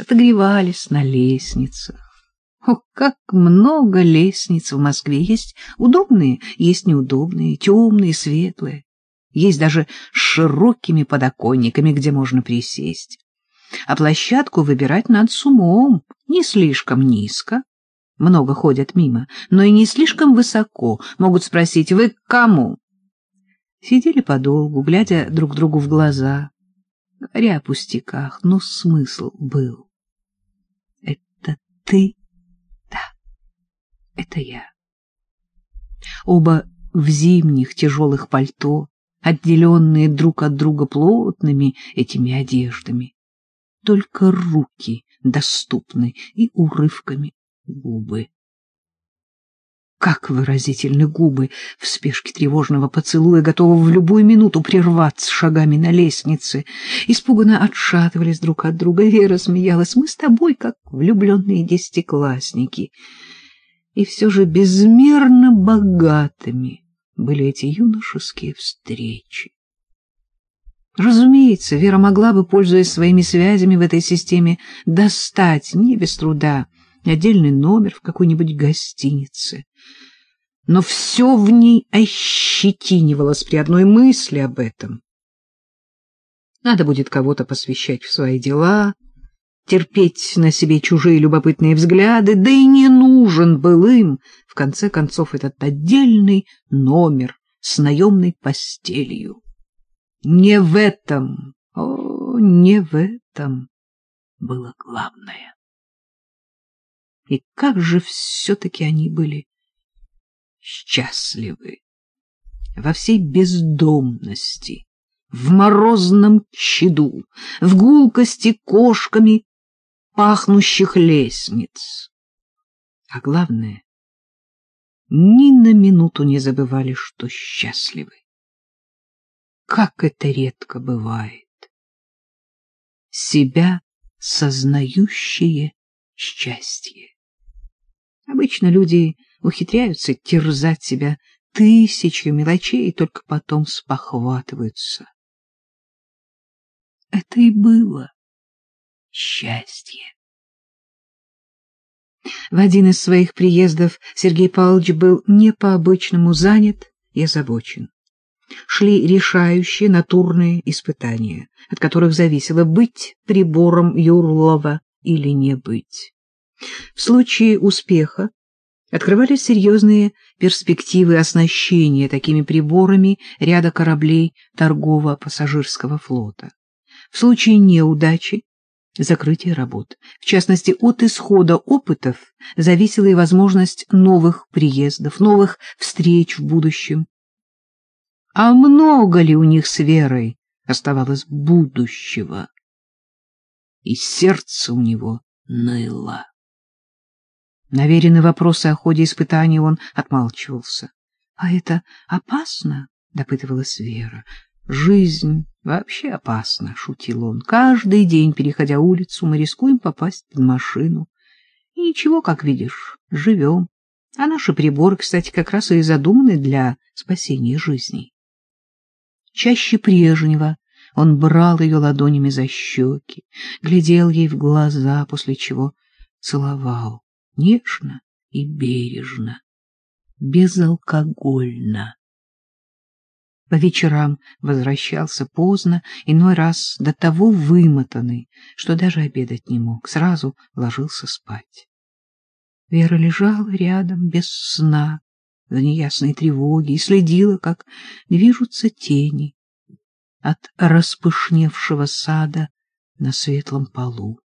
отогревались на лестницах. О, как много лестниц в Москве! Есть удобные, есть неудобные, темные, светлые. Есть даже с широкими подоконниками, где можно присесть. А площадку выбирать надо с умом, не слишком низко. Много ходят мимо, но и не слишком высоко. Могут спросить, вы к кому? Сидели подолгу, глядя друг другу в глаза, говоря о пустяках, но смысл был. Ты? Да, это я. Оба в зимних тяжелых пальто, отделенные друг от друга плотными этими одеждами. Только руки доступны и урывками губы. Как выразительны губы в спешке тревожного поцелуя, готовы в любую минуту прерваться шагами на лестнице. Испуганно отшатывались друг от друга. Вера смеялась. Мы с тобой, как влюбленные десятиклассники. И все же безмерно богатыми были эти юношеские встречи. Разумеется, Вера могла бы, пользуясь своими связями в этой системе, достать, не без труда, отдельный номер в какой-нибудь гостинице. Но все в ней ощетинивалось при одной мысли об этом. Надо будет кого-то посвящать в свои дела, терпеть на себе чужие любопытные взгляды, да и не нужен был им, в конце концов, этот отдельный номер с наемной постелью. Не в этом, о, не в этом было главное. И как же все-таки они были счастливы во всей бездомности, в морозном чаду, в гулкости кошками пахнущих лестниц. А главное, ни на минуту не забывали, что счастливы. Как это редко бывает. Себя сознающее счастье. Обычно люди ухитряются терзать себя тысячу мелочей и только потом спохватываются. Это и было счастье. В один из своих приездов Сергей Павлович был не по-обычному занят и озабочен. Шли решающие натурные испытания, от которых зависело быть прибором Юрлова или не быть. В случае успеха открывались серьезные перспективы оснащения такими приборами ряда кораблей торгово-пассажирского флота. В случае неудачи — закрытие работ. В частности, от исхода опытов зависела и возможность новых приездов, новых встреч в будущем. А много ли у них с Верой оставалось будущего? И сердце у него ныло. На веренные вопросы о ходе испытаний он отмалчивался. — А это опасно? — допытывалась Вера. — Жизнь вообще опасна, — шутил он. — Каждый день, переходя улицу, мы рискуем попасть под машину. И ничего, как видишь, живем. А наши приборы, кстати, как раз и задуманы для спасения жизней. Чаще прежнего он брал ее ладонями за щеки, глядел ей в глаза, после чего целовал нежно и бережно, безалкогольно. По вечерам возвращался поздно, иной раз до того вымотанный, что даже обедать не мог, сразу ложился спать. Вера лежала рядом без сна, в неясной тревоге, и следила, как движутся тени от распышневшего сада на светлом полу.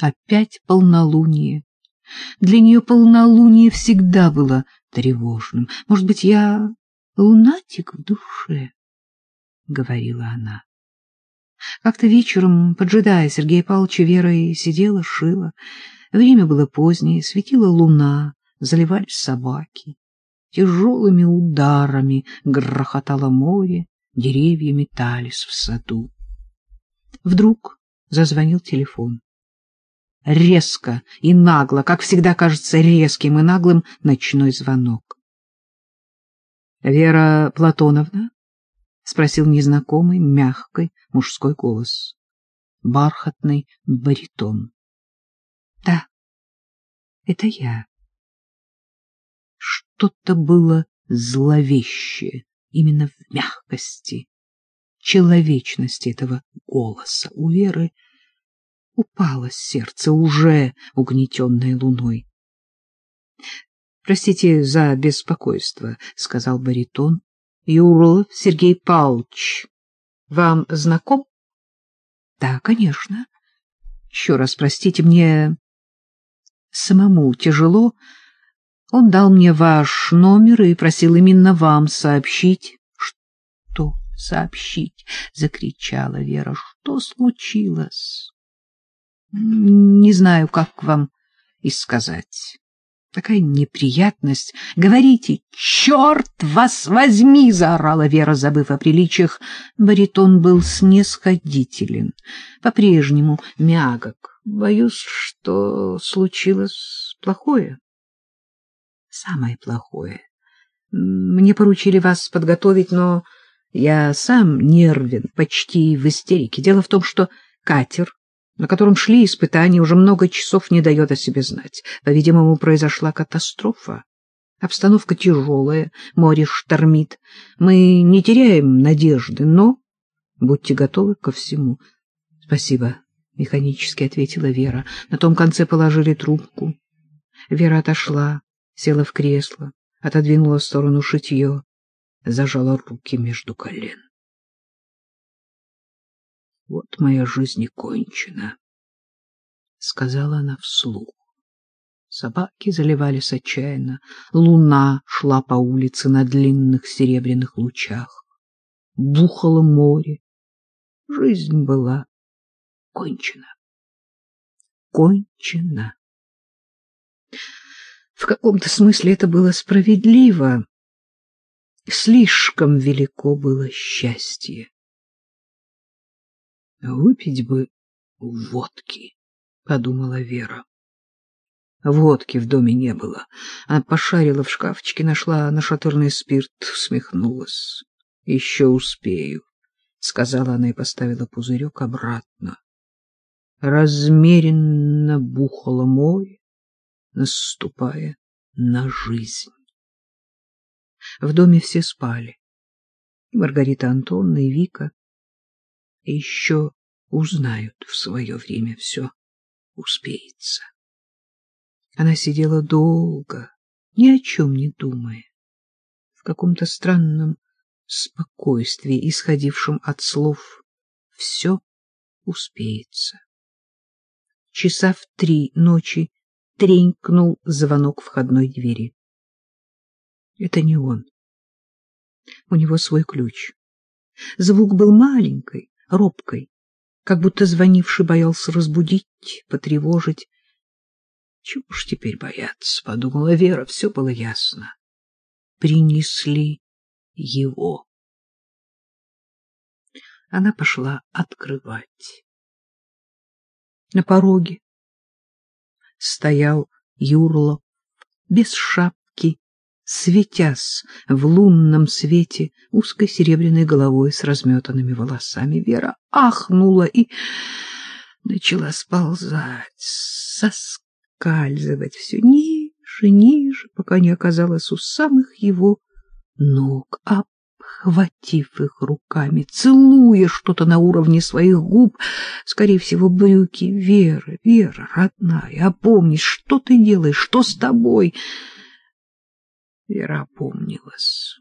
Опять полнолуние. Для нее полнолуние всегда было тревожным. Может быть, я лунатик в душе, — говорила она. Как-то вечером, поджидая Сергея Павловича, Вера сидела, шила. Время было позднее, светила луна, заливались собаки. Тяжелыми ударами грохотало море, деревья метались в саду. Вдруг зазвонил телефон резко и нагло, как всегда кажется резким и наглым, ночной звонок. — Вера Платоновна? — спросил незнакомый, мягкий мужской голос. бархатный баритон. — Да, это я. Что-то было зловещее именно в мягкости, человечности этого голоса. У Веры упало сердце, уже угнетенное луной. — Простите за беспокойство, — сказал баритон. — Юрлов Сергей Павлович вам знаком? — Да, конечно. Еще раз простите, мне самому тяжело. Он дал мне ваш номер и просил именно вам сообщить. — Что сообщить? — закричала Вера. — Что случилось? — Не знаю, как вам и сказать. Такая неприятность. Говорите, черт вас возьми, заорала Вера, забыв о приличиях. Баритон был снисходителен, по-прежнему мягок. Боюсь, что случилось плохое. Самое плохое. Мне поручили вас подготовить, но я сам нервен, почти в истерике. Дело в том, что катер на котором шли испытания, уже много часов не дает о себе знать. По-видимому, произошла катастрофа. Обстановка тяжелая, море штормит. Мы не теряем надежды, но будьте готовы ко всему. — Спасибо, — механически ответила Вера. На том конце положили трубку. Вера отошла, села в кресло, отодвинула в сторону шитье, зажала руки между колен. Вот моя жизнь и кончена, — сказала она вслух. Собаки заливались отчаянно, луна шла по улице на длинных серебряных лучах. Бухало море. Жизнь была кончена. Кончена. В каком-то смысле это было справедливо. Слишком велико было счастье. Выпить бы водки, — подумала Вера. Водки в доме не было. Она пошарила в шкафчике, нашла нашатырный спирт, смехнулась. — Еще успею, — сказала она и поставила пузырек обратно. Размеренно бухало море, наступая на жизнь. В доме все спали. Маргарита Антоновна и Вика еще узнают в свое время все успеется. Она сидела долго, ни о чем не думая, в каком-то странном спокойствии, исходившем от слов «все успеется». Часа в три ночи тренькнул звонок входной двери. Это не он. У него свой ключ. Звук был маленький, робкой, как будто звонивший боялся разбудить, потревожить. Чего ж теперь бояться, — подумала Вера, — все было ясно. Принесли его. Она пошла открывать. На пороге стоял Юрлов без шапки светясь в лунном свете узкой серебряной головой с разметанными волосами. Вера ахнула и начала сползать, соскальзывать все ниже, ниже, пока не оказалась у самых его ног, обхватив их руками, целуя что-то на уровне своих губ, скорее всего, брюки. Вера, Вера, родная, опомнись, что ты делаешь, что с тобой? — Вера опомнилась.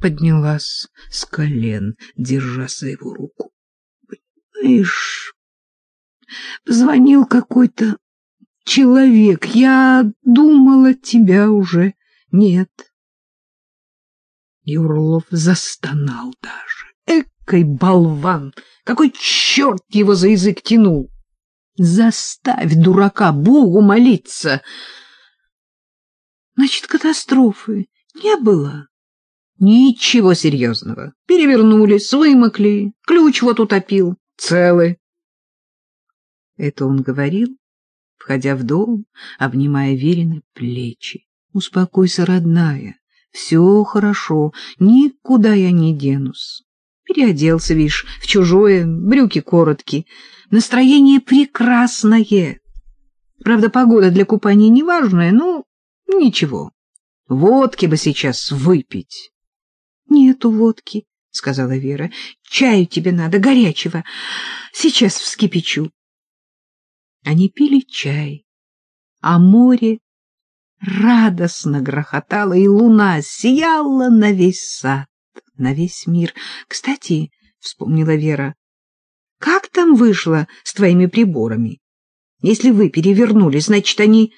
Поднялась с колен, держа за его руку. Понимаешь, позвонил какой-то человек. Я думала, тебя уже нет. Юрлов застонал даже. Экой болван! Какой черт его за язык тянул! Заставь дурака Богу молиться! Значит, катастрофы не было. Ничего серьезного. Перевернулись, вымокли, ключ вот утопил, целы. Это он говорил, входя в дом, обнимая Верины плечи. Успокойся, родная, все хорошо, никуда я не денусь. Переоделся, видишь, в чужое, брюки короткие. Настроение прекрасное. Правда, погода для купания неважная, но ничего. Водки бы сейчас выпить. — Нету водки, — сказала Вера. — Чаю тебе надо, горячего. Сейчас вскипячу. Они пили чай, а море радостно грохотало, и луна сияла на весь сад, на весь мир. Кстати, — вспомнила Вера, — как там вышло с твоими приборами? Если вы перевернули, значит, они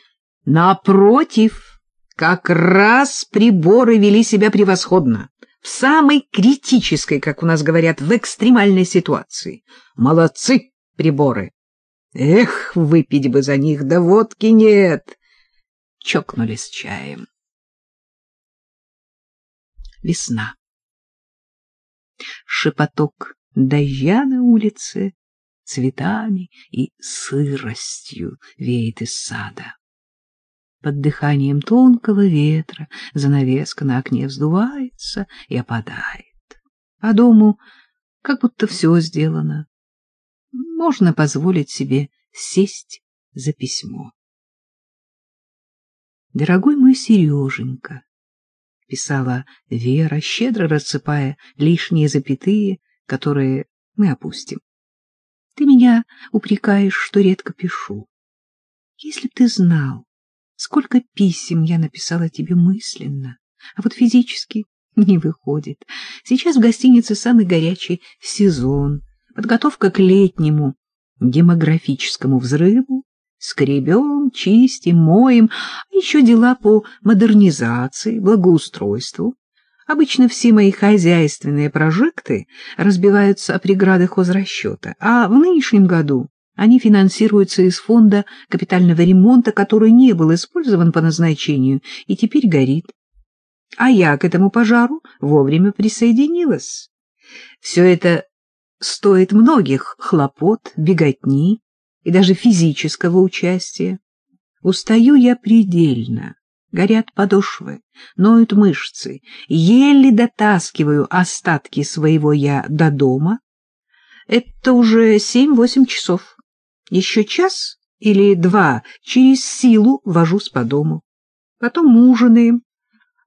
напротив. Как раз приборы вели себя превосходно, в самой критической, как у нас говорят, в экстремальной ситуации. Молодцы приборы! Эх, выпить бы за них, да водки нет! Чокнулись чаем. Весна. Шепоток дождя на улице цветами и сыростью веет из сада. Под дыханием тонкого ветра занавеска на окне вздувается и опадает. А дому как будто все сделано. Можно позволить себе сесть за письмо. «Дорогой мой Сереженька», — писала Вера, щедро рассыпая лишние запятые, которые мы опустим. «Ты меня упрекаешь, что редко пишу. Если б ты знал, Сколько писем я написала тебе мысленно, а вот физически не выходит. Сейчас в гостинице самый горячий сезон, подготовка к летнему демографическому взрыву. Скребем, чистим, моем, а еще дела по модернизации, благоустройству. Обычно все мои хозяйственные прожекты разбиваются о преграды хозрасчета, а в нынешнем году они финансируются из фонда капитального ремонта, который не был использован по назначению и теперь горит. А я к этому пожару вовремя присоединилась. Все это стоит многих хлопот, беготни и даже физического участия. Устаю я предельно, горят подошвы, ноют мышцы, еле дотаскиваю остатки своего «я» до дома. Это уже семь-восемь часов. Еще час или два через силу вожусь по дому. Потом ужинаем,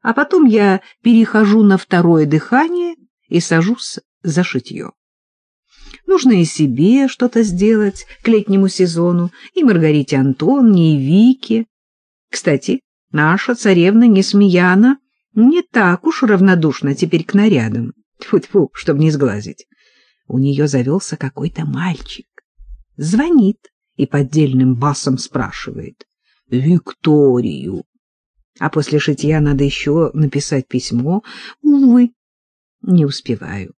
а потом я перехожу на второе дыхание и сажусь за шитье. Нужно и себе что-то сделать к летнему сезону, и Маргарите Антонне, и Вике. Кстати, наша царевна Несмеяна не так уж равнодушна теперь к нарядам. Тьфу-тьфу, чтобы не сглазить. У нее завелся какой-то мальчик звонит и поддельным басом спрашивает «Викторию». А после шитья надо еще написать письмо. Увы, не успеваю.